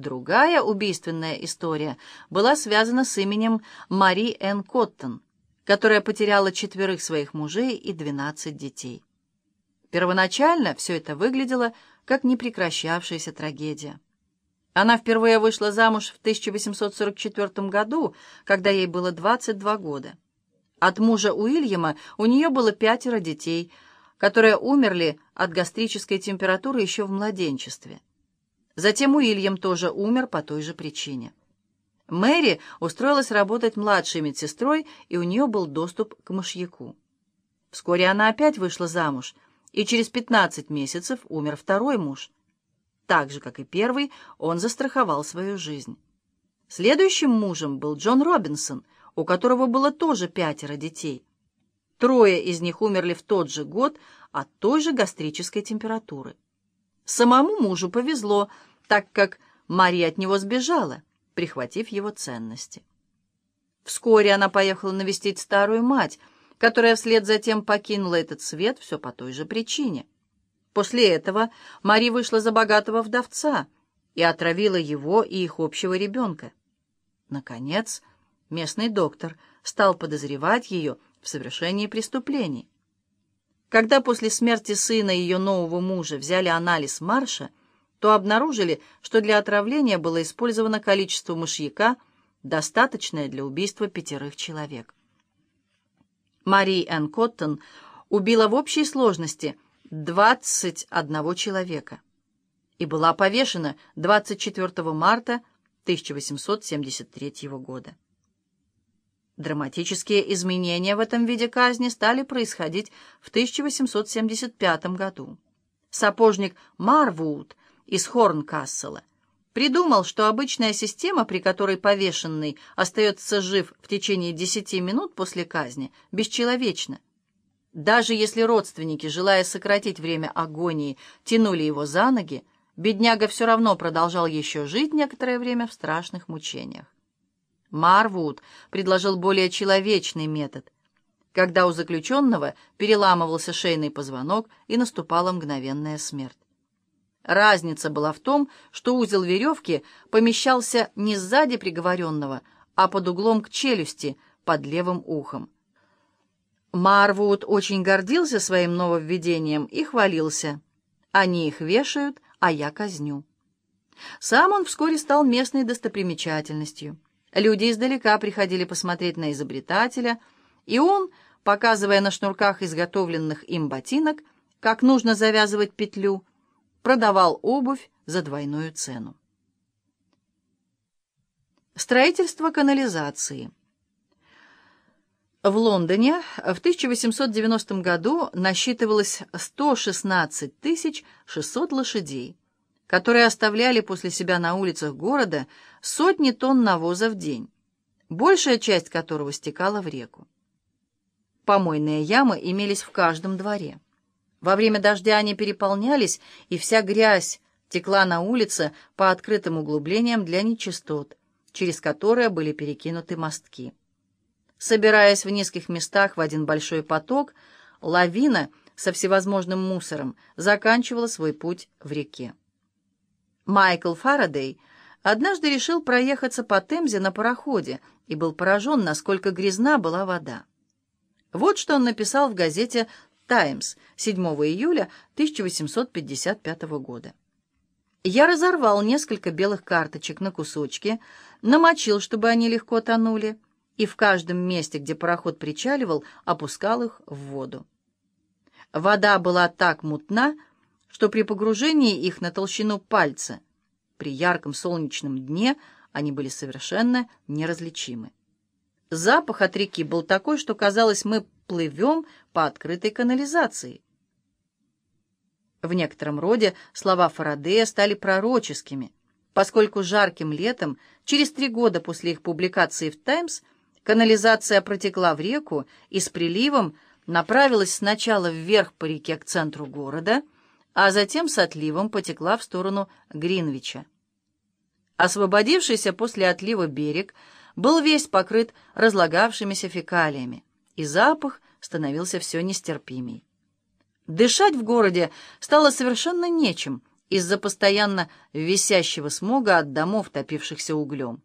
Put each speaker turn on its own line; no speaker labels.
Другая убийственная история была связана с именем Мари Энн Коттон, которая потеряла четверых своих мужей и двенадцать детей. Первоначально все это выглядело как непрекращавшаяся трагедия. Она впервые вышла замуж в 1844 году, когда ей было 22 года. От мужа Уильяма у нее было пятеро детей, которые умерли от гастрической температуры еще в младенчестве. Затем Уильям тоже умер по той же причине. Мэри устроилась работать младшей медсестрой, и у нее был доступ к мышьяку. Вскоре она опять вышла замуж, и через 15 месяцев умер второй муж. Так же, как и первый, он застраховал свою жизнь. Следующим мужем был Джон Робинсон, у которого было тоже пятеро детей. Трое из них умерли в тот же год от той же гастрической температуры. Самому мужу повезло, так как Мария от него сбежала, прихватив его ценности. Вскоре она поехала навестить старую мать, которая вслед за тем покинула этот свет все по той же причине. После этого Мари вышла за богатого вдовца и отравила его и их общего ребенка. Наконец, местный доктор стал подозревать ее в совершении преступлений. Когда после смерти сына ее нового мужа взяли анализ Марша, то обнаружили, что для отравления было использовано количество мышьяка, достаточное для убийства пятерых человек. Мари Энн Коттон убила в общей сложности 21 человека и была повешена 24 марта 1873 года. Драматические изменения в этом виде казни стали происходить в 1875 году. Сапожник Марвуд из Хорнкассела придумал, что обычная система, при которой повешенный остается жив в течение 10 минут после казни, бесчеловечна. Даже если родственники, желая сократить время агонии, тянули его за ноги, бедняга все равно продолжал еще жить некоторое время в страшных мучениях. Марвуд предложил более человечный метод, когда у заключенного переламывался шейный позвонок и наступала мгновенная смерть. Разница была в том, что узел веревки помещался не сзади приговоренного, а под углом к челюсти, под левым ухом. Марвуд очень гордился своим нововведением и хвалился. «Они их вешают, а я казню». Сам он вскоре стал местной достопримечательностью. Люди издалека приходили посмотреть на изобретателя, и он, показывая на шнурках изготовленных им ботинок, как нужно завязывать петлю, продавал обувь за двойную цену. Строительство канализации. В Лондоне в 1890 году насчитывалось 116 600 лошадей которые оставляли после себя на улицах города сотни тонн навоза в день, большая часть которого стекала в реку. Помойные ямы имелись в каждом дворе. Во время дождя они переполнялись, и вся грязь текла на улице по открытым углублениям для нечистот, через которые были перекинуты мостки. Собираясь в низких местах в один большой поток, лавина со всевозможным мусором заканчивала свой путь в реке. Майкл Фарадей однажды решил проехаться по Темзе на пароходе и был поражен, насколько грязна была вода. Вот что он написал в газете «Таймс» 7 июля 1855 года. Я разорвал несколько белых карточек на кусочки, намочил, чтобы они легко тонули, и в каждом месте, где пароход причаливал, опускал их в воду. Вода была так мутна, что при погружении их на толщину пальца при ярком солнечном дне они были совершенно неразличимы. Запах от реки был такой, что казалось, мы плывем по открытой канализации. В некотором роде слова Фарадея стали пророческими, поскольку жарким летом, через три года после их публикации в «Таймс», канализация протекла в реку и с приливом направилась сначала вверх по реке к центру города — а затем с отливом потекла в сторону Гринвича. Освободившийся после отлива берег был весь покрыт разлагавшимися фекалиями, и запах становился все нестерпимей. Дышать в городе стало совершенно нечем, из-за постоянно висящего смога от домов, топившихся углем.